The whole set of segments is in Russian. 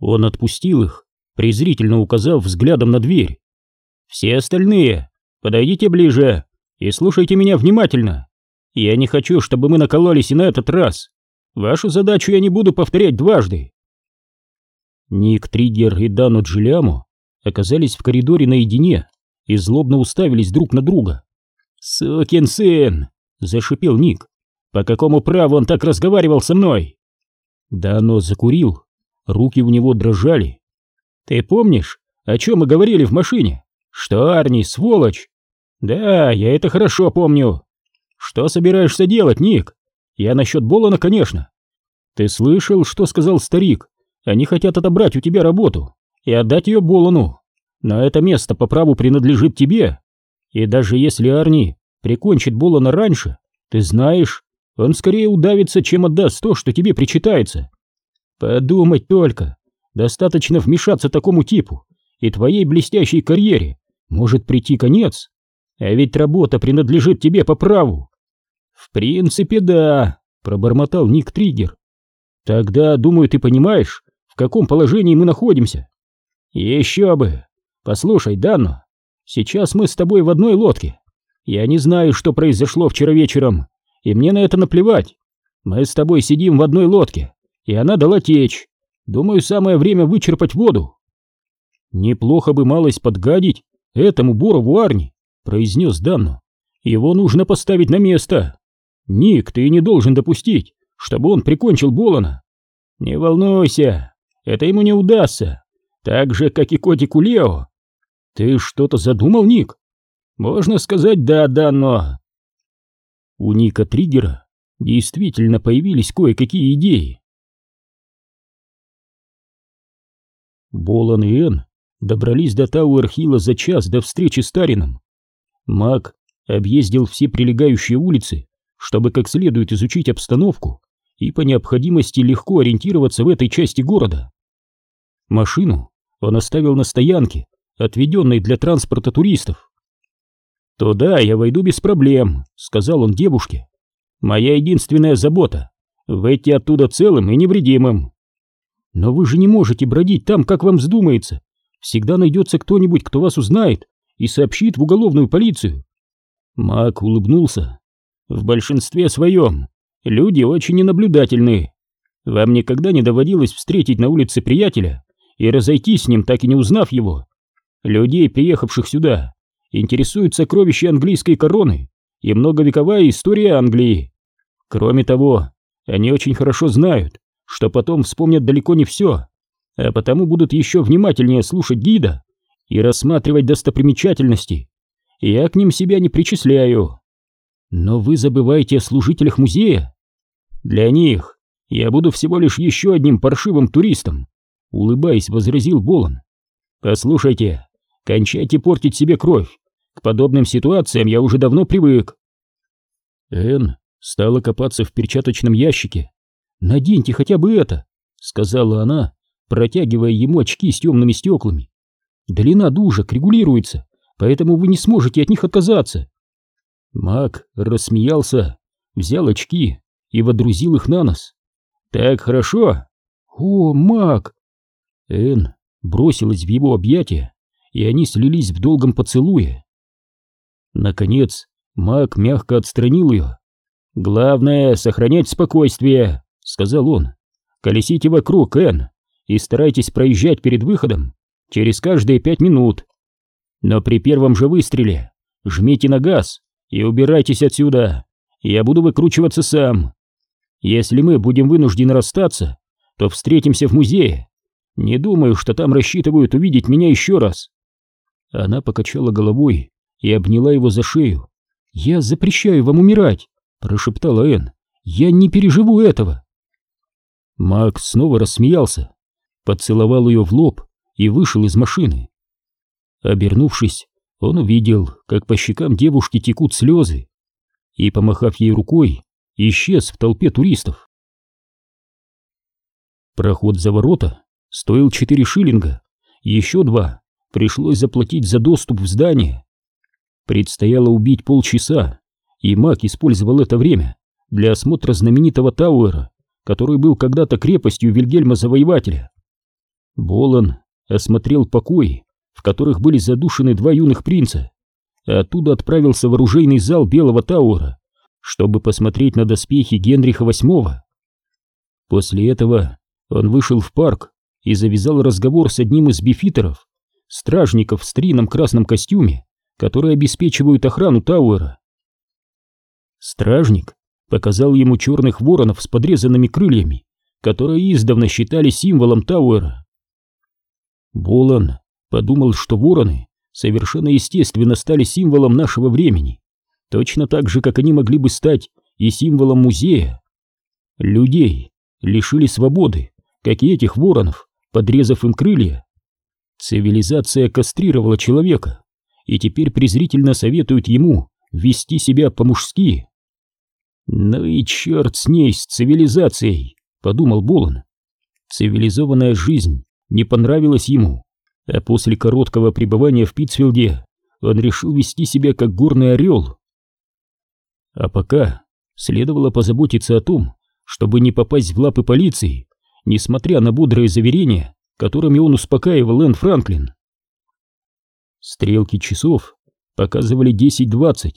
Он отпустил их, презрительно указав взглядом на дверь. «Все остальные, подойдите ближе и слушайте меня внимательно. Я не хочу, чтобы мы накололись и на этот раз. Вашу задачу я не буду повторять дважды». Ник Триггер и Дану Джилиаму оказались в коридоре наедине и злобно уставились друг на друга. «Сукин сын!» — зашипел Ник. «По какому праву он так разговаривал со мной?» Дано закурил, руки у него дрожали. «Ты помнишь, о чем мы говорили в машине? Что Арни сволочь?» «Да, я это хорошо помню. Что собираешься делать, Ник? Я насчет Болона, конечно. Ты слышал, что сказал старик? Они хотят отобрать у тебя работу и отдать ее Болону. Но это место по праву принадлежит тебе. И даже если Арни прикончит Болона раньше, ты знаешь, он скорее удавится, чем отдаст то, что тебе причитается. Подумать только, достаточно вмешаться такому типу, и твоей блестящей карьере может прийти конец. А ведь работа принадлежит тебе по праву. В принципе, да, пробормотал Ник Триггер. Тогда, думаю, ты понимаешь, в каком положении мы находимся. Еще бы. Послушай, Данно, сейчас мы с тобой в одной лодке. Я не знаю, что произошло вчера вечером, и мне на это наплевать. Мы с тобой сидим в одной лодке, и она дала течь. Думаю, самое время вычерпать воду. Неплохо бы малость подгадить этому Борову Арни, произнес Данно. Его нужно поставить на место. Ник, ты не должен допустить, чтобы он прикончил Болона. Не волнуйся, это ему не удастся. Так же, как и котику Лео. Ты что-то задумал, Ник? Можно сказать «да, да, но...» У Ника Триггера действительно появились кое-какие идеи. Болан и Энн добрались до Тауэр-Хилла за час до встречи с Тарином. Мак объездил все прилегающие улицы, чтобы как следует изучить обстановку и по необходимости легко ориентироваться в этой части города. Машину он оставил на стоянке, отведенной для транспорта туристов. «Туда я войду без проблем», — сказал он девушке. «Моя единственная забота — выйти оттуда целым и невредимым». «Но вы же не можете бродить там, как вам вздумается. Всегда найдется кто-нибудь, кто вас узнает и сообщит в уголовную полицию». Мак улыбнулся. «В большинстве своем люди очень ненаблюдательны. Вам никогда не доводилось встретить на улице приятеля и разойтись с ним, так и не узнав его? Людей, приехавших сюда, интересуют сокровища английской короны и многовековая история Англии. Кроме того, они очень хорошо знают, что потом вспомнят далеко не все, а потому будут еще внимательнее слушать гида и рассматривать достопримечательности. Я к ним себя не причисляю. Но вы забываете о служителях музея. Для них я буду всего лишь еще одним паршивым туристом, улыбаясь, возразил Болон. Послушайте, кончайте портить себе кровь к подобным ситуациям я уже давно привык. Эн стала копаться в перчаточном ящике. «Наденьте хотя бы это», — сказала она, протягивая ему очки с темными стеклами. «Длина дужек регулируется, поэтому вы не сможете от них отказаться». Мак рассмеялся, взял очки и водрузил их на нос. «Так хорошо?» «О, Мак!» Эн бросилась в его объятия, и они слились в долгом поцелуе. Наконец, маг мягко отстранил ее. «Главное — сохранять спокойствие», — сказал он. «Колесите вокруг, Энн, и старайтесь проезжать перед выходом через каждые пять минут. Но при первом же выстреле жмите на газ и убирайтесь отсюда. Я буду выкручиваться сам. Если мы будем вынуждены расстаться, то встретимся в музее. Не думаю, что там рассчитывают увидеть меня еще раз». Она покачала головой и обняла его за шею. «Я запрещаю вам умирать!» — прошептала Энн. «Я не переживу этого!» Макс снова рассмеялся, поцеловал ее в лоб и вышел из машины. Обернувшись, он увидел, как по щекам девушки текут слезы, и, помахав ей рукой, исчез в толпе туристов. Проход за ворота стоил четыре шиллинга, еще два пришлось заплатить за доступ в здание. Предстояло убить полчаса, и маг использовал это время для осмотра знаменитого Тауэра, который был когда-то крепостью Вильгельма Завоевателя. Болон осмотрел покои, в которых были задушены два юных принца, а оттуда отправился в оружейный зал Белого Тауэра, чтобы посмотреть на доспехи Генриха VIII. После этого он вышел в парк и завязал разговор с одним из бифитеров, стражников в стрином красном костюме, которые обеспечивают охрану Тауэра. Стражник показал ему черных воронов с подрезанными крыльями, которые издавна считали символом Тауэра. Болон подумал, что вороны совершенно естественно стали символом нашего времени, точно так же, как они могли бы стать и символом музея. Людей лишили свободы, как и этих воронов, подрезав им крылья. Цивилизация кастрировала человека, и теперь презрительно советует ему вести себя по-мужски. «Ну и черт с ней, с цивилизацией!» — подумал Болон. Цивилизованная жизнь не понравилась ему, а после короткого пребывания в Питцфилде он решил вести себя как горный орел. А пока следовало позаботиться о том, чтобы не попасть в лапы полиции, несмотря на бодрые заверения, которыми он успокаивал Энн Франклин. Стрелки часов показывали 10.20.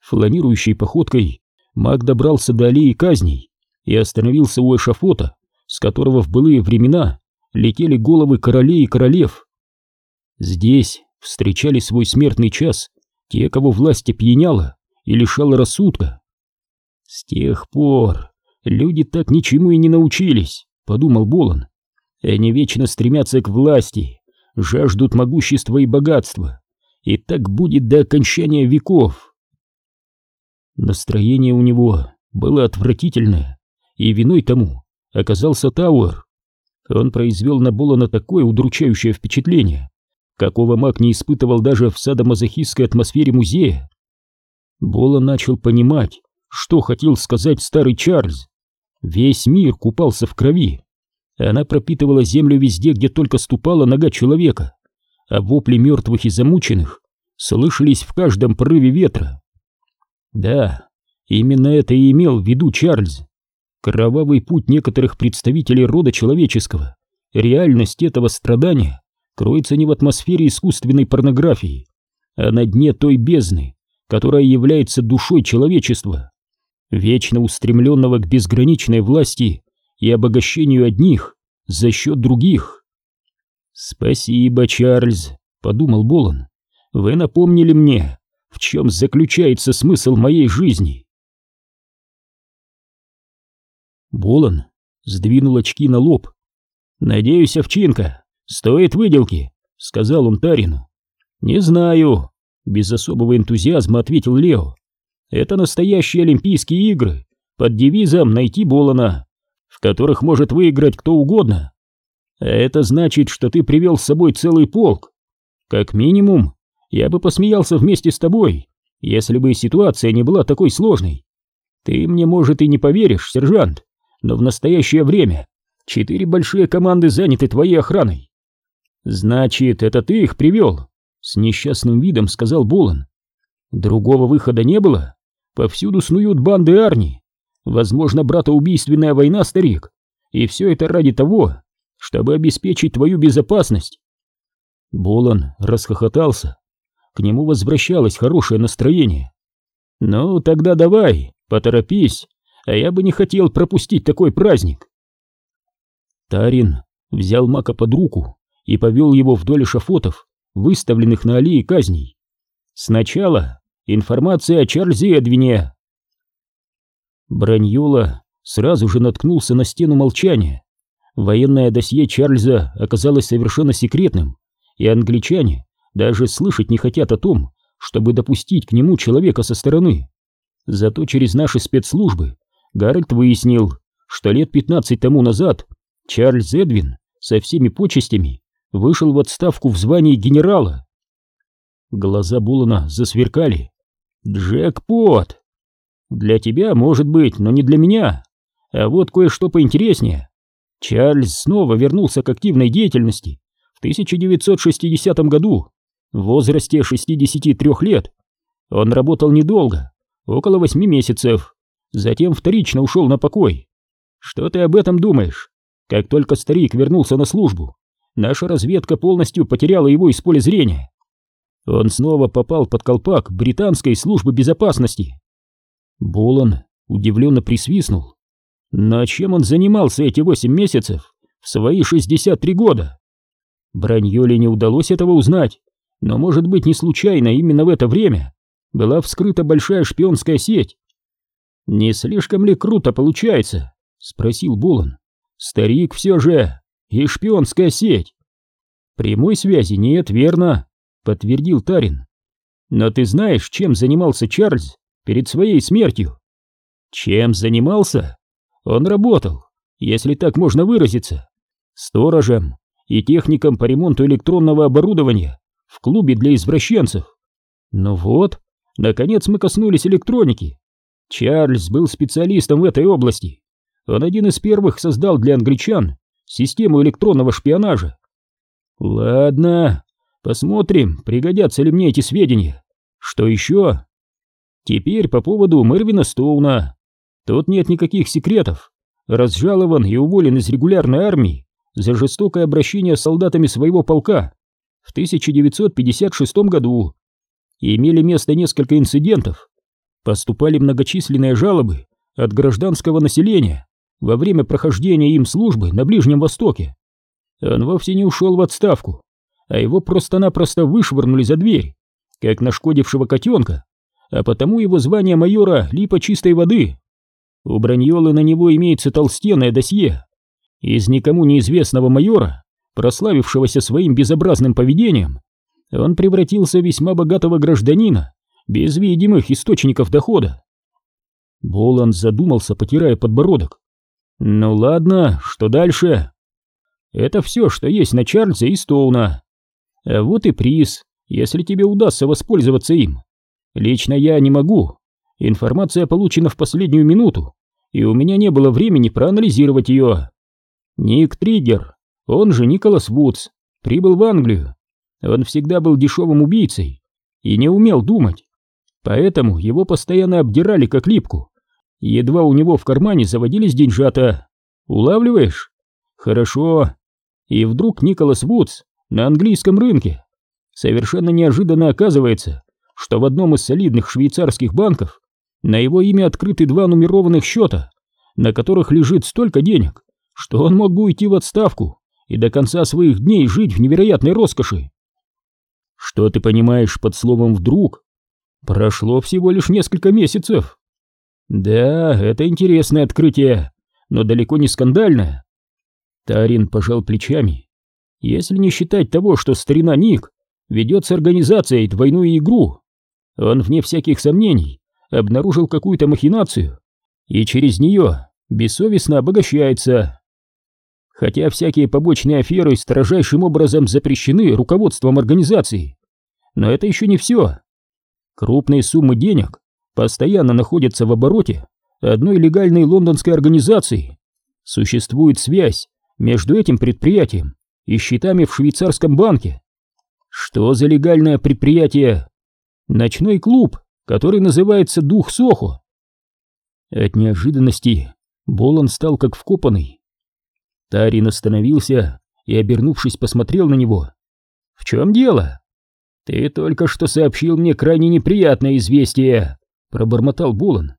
Фланирующей походкой Маг добрался до аллеи казней и остановился у эшафота, с которого в былые времена летели головы королей и королев. Здесь встречали свой смертный час те, кого власть опьяняла и лишала рассудка. С тех пор люди так ничему и не научились, подумал Болон. Они вечно стремятся к власти, жаждут могущества и богатства. И так будет до окончания веков. Настроение у него было отвратительное, и виной тому оказался Тауэр. Он произвел на Болана такое удручающее впечатление, какого маг не испытывал даже в садомазохистской атмосфере музея. Бола начал понимать, что хотел сказать старый Чарльз. Весь мир купался в крови. Она пропитывала землю везде, где только ступала нога человека, а вопли мертвых и замученных слышались в каждом порыве ветра. Да, именно это и имел в виду Чарльз. Кровавый путь некоторых представителей рода человеческого, реальность этого страдания кроется не в атмосфере искусственной порнографии, а на дне той бездны, которая является душой человечества, вечно устремленного к безграничной власти и обогащению одних за счет других. «Спасибо, Чарльз», — подумал Болон, — «вы напомнили мне, в чем заключается смысл моей жизни. Болон сдвинул очки на лоб. «Надеюсь, овчинка стоит выделки», — сказал он Тарину. «Не знаю», — без особого энтузиазма ответил Лео. «Это настоящие Олимпийские игры под девизом «Найти Болона», в которых может выиграть кто угодно. А это значит, что ты привел с собой целый полк. Как минимум, я бы посмеялся вместе с тобой, если бы ситуация не была такой сложной. Ты мне, может, и не поверишь, сержант, но в настоящее время четыре большие команды заняты твоей охраной. Значит, это ты их привел? С несчастным видом сказал Болон. Другого выхода не было? Повсюду снуют банды Арни. Возможно, братоубийственная война, старик. И все это ради того, чтобы обеспечить твою безопасность. Болон расхохотался. К нему возвращалось хорошее настроение. «Ну, тогда давай, поторопись, а я бы не хотел пропустить такой праздник». Тарин взял Мака под руку и повел его вдоль шафотов, выставленных на аллее казней. Сначала информация о Чарльзе Эдвине. Браньола сразу же наткнулся на стену молчания. Военное досье Чарльза оказалось совершенно секретным, и англичане даже слышать не хотят о том, чтобы допустить к нему человека со стороны. Зато через наши спецслужбы Гарольд выяснил, что лет 15 тому назад Чарльз Эдвин со всеми почестями вышел в отставку в звании генерала. Глаза Булана засверкали. «Джекпот! Для тебя, может быть, но не для меня. А вот кое-что поинтереснее. Чарльз снова вернулся к активной деятельности в 1960 году в возрасте 63 лет. Он работал недолго, около 8 месяцев, затем вторично ушел на покой. Что ты об этом думаешь? Как только старик вернулся на службу, наша разведка полностью потеряла его из поля зрения. Он снова попал под колпак британской службы безопасности. Болон удивленно присвистнул. Но чем он занимался эти восемь месяцев в свои 63 года? Браньоле не удалось этого узнать, но, может быть, не случайно именно в это время была вскрыта большая шпионская сеть. «Не слишком ли круто получается?» — спросил Болон. «Старик все же, и шпионская сеть». «Прямой связи нет, верно?» — подтвердил Тарин. «Но ты знаешь, чем занимался Чарльз перед своей смертью?» «Чем занимался?» «Он работал, если так можно выразиться, сторожем и техником по ремонту электронного оборудования в клубе для извращенцев. Ну вот, наконец мы коснулись электроники. Чарльз был специалистом в этой области. Он один из первых создал для англичан систему электронного шпионажа. Ладно, посмотрим, пригодятся ли мне эти сведения. Что еще? Теперь по поводу Мервина Стоуна. Тут нет никаких секретов. Разжалован и уволен из регулярной армии за жестокое обращение с солдатами своего полка в 1956 году. Имели место несколько инцидентов. Поступали многочисленные жалобы от гражданского населения во время прохождения им службы на Ближнем Востоке. Он вовсе не ушел в отставку, а его просто-напросто вышвырнули за дверь, как нашкодившего котенка, а потому его звание майора липо чистой воды. У Браньолы на него имеется толстенное досье. Из никому неизвестного майора, прославившегося своим безобразным поведением, он превратился в весьма богатого гражданина, без видимых источников дохода. Боланд задумался, потирая подбородок. «Ну ладно, что дальше?» «Это все, что есть на Чарльзе и Стоуна. А вот и приз, если тебе удастся воспользоваться им. Лично я не могу. Информация получена в последнюю минуту, и у меня не было времени проанализировать ее. Ник Триггер, он же Николас Вудс, прибыл в Англию. Он всегда был дешевым убийцей и не умел думать, поэтому его постоянно обдирали как липку. Едва у него в кармане заводились деньжата. Улавливаешь? Хорошо. И вдруг Николас Вудс на английском рынке. Совершенно неожиданно оказывается, что в одном из солидных швейцарских банков на его имя открыты два нумерованных счета, на которых лежит столько денег, что он мог бы уйти в отставку и до конца своих дней жить в невероятной роскоши. Что ты понимаешь под словом «вдруг»? Прошло всего лишь несколько месяцев. Да, это интересное открытие, но далеко не скандальное. Тарин пожал плечами. Если не считать того, что старина Ник ведет с организацией двойную игру, он, вне всяких сомнений, обнаружил какую-то махинацию и через нее бессовестно обогащается. Хотя всякие побочные аферы строжайшим образом запрещены руководством организации. Но это еще не все. Крупные суммы денег постоянно находятся в обороте одной легальной лондонской организации. Существует связь между этим предприятием и счетами в швейцарском банке. Что за легальное предприятие? Ночной клуб, который называется «Дух Сохо». От неожиданности Болон стал как вкопанный. Тарин остановился и, обернувшись, посмотрел на него. «В чем дело?» «Ты только что сообщил мне крайне неприятное известие», — пробормотал Болон.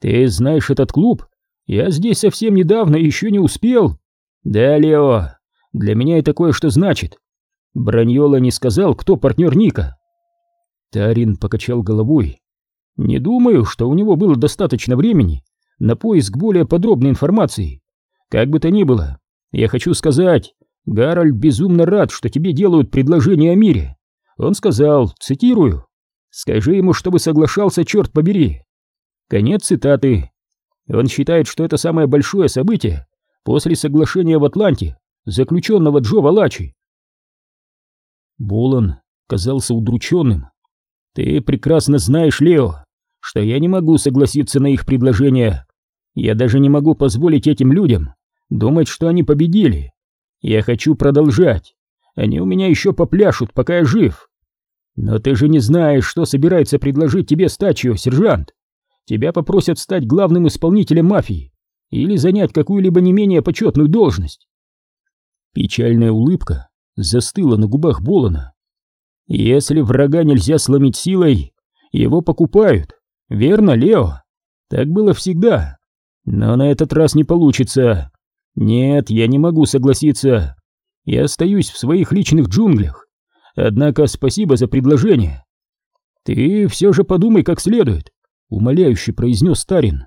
«Ты знаешь этот клуб? Я здесь совсем недавно еще не успел». «Да, Лео, для меня это кое-что значит. Браньола не сказал, кто партнер Ника». Тарин покачал головой. «Не думаю, что у него было достаточно времени на поиск более подробной информации. Как бы то ни было, я хочу сказать, Гарольд безумно рад, что тебе делают предложение о мире. Он сказал, цитирую, «Скажи ему, чтобы соглашался, черт побери». Конец цитаты. Он считает, что это самое большое событие после соглашения в Атланте, заключенного Джо Валачи. Болон казался удрученным. «Ты прекрасно знаешь, Лео, что я не могу согласиться на их предложение. Я даже не могу позволить этим людям думать, что они победили. Я хочу продолжать. Они у меня еще попляшут, пока я жив. Но ты же не знаешь, что собирается предложить тебе стачью, сержант. Тебя попросят стать главным исполнителем мафии или занять какую-либо не менее почетную должность. Печальная улыбка застыла на губах Болона. Если врага нельзя сломить силой, его покупают. Верно, Лео? Так было всегда. Но на этот раз не получится. Нет, я не могу согласиться. Я остаюсь в своих личных джунглях. Однако спасибо за предложение. Ты все же подумай как следует, умоляюще произнес Старин.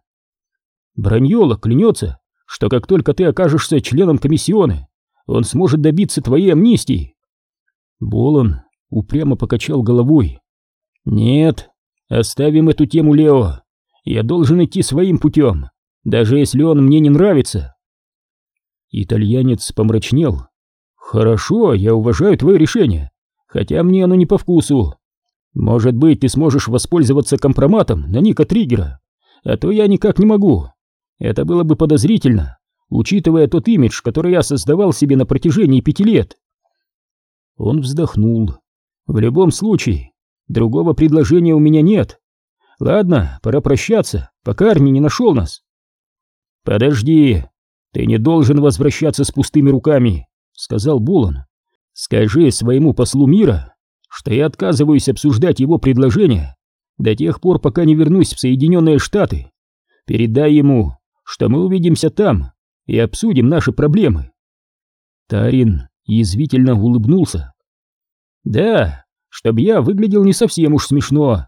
Браньола клянется, что как только ты окажешься членом комиссионы, он сможет добиться твоей амнистии. Болон упрямо покачал головой. Нет, оставим эту тему, Лео. Я должен идти своим путем, даже если он мне не нравится. Итальянец помрачнел. Хорошо, я уважаю твое решение, хотя мне оно не по вкусу. Может быть, ты сможешь воспользоваться компроматом на Ника Триггера, а то я никак не могу. Это было бы подозрительно, учитывая тот имидж, который я создавал себе на протяжении пяти лет. Он вздохнул. В любом случае, другого предложения у меня нет. Ладно, пора прощаться, пока Арни не нашел нас. Подожди, ты не должен возвращаться с пустыми руками, сказал Булан. Скажи своему послу мира, что я отказываюсь обсуждать его предложение до тех пор, пока не вернусь в Соединенные Штаты. Передай ему, что мы увидимся там и обсудим наши проблемы. Тарин язвительно улыбнулся. Да, чтобы я выглядел не совсем уж смешно.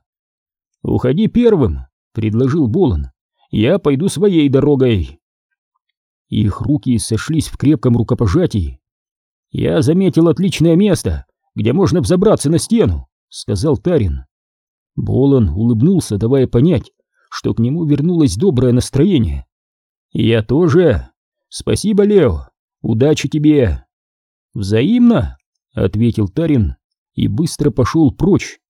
«Уходи первым», — предложил Болон. «Я пойду своей дорогой». Их руки сошлись в крепком рукопожатии. «Я заметил отличное место, где можно взобраться на стену», — сказал Тарин. Болон улыбнулся, давая понять, что к нему вернулось доброе настроение. «Я тоже. Спасибо, Лео. Удачи тебе!» «Взаимно», — ответил Тарин и быстро пошел прочь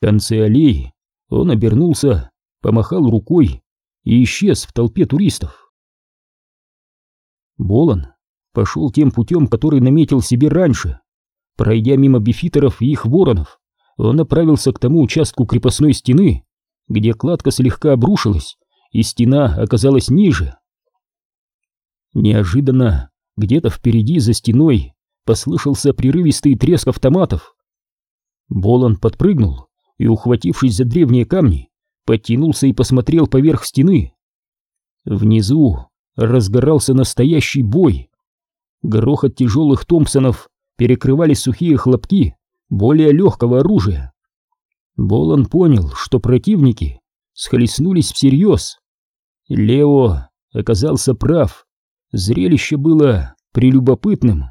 конце аллеи он обернулся, помахал рукой и исчез в толпе туристов. Болон пошел тем путем, который наметил себе раньше. Пройдя мимо бифитеров и их воронов, он направился к тому участку крепостной стены, где кладка слегка обрушилась, и стена оказалась ниже. Неожиданно, где-то впереди за стеной, послышался прерывистый треск автоматов. Болон подпрыгнул и, ухватившись за древние камни, подтянулся и посмотрел поверх стены. Внизу разгорался настоящий бой. Грохот тяжелых Томпсонов перекрывали сухие хлопки более легкого оружия. Болон понял, что противники схлестнулись всерьез. Лео оказался прав. Зрелище было прелюбопытным.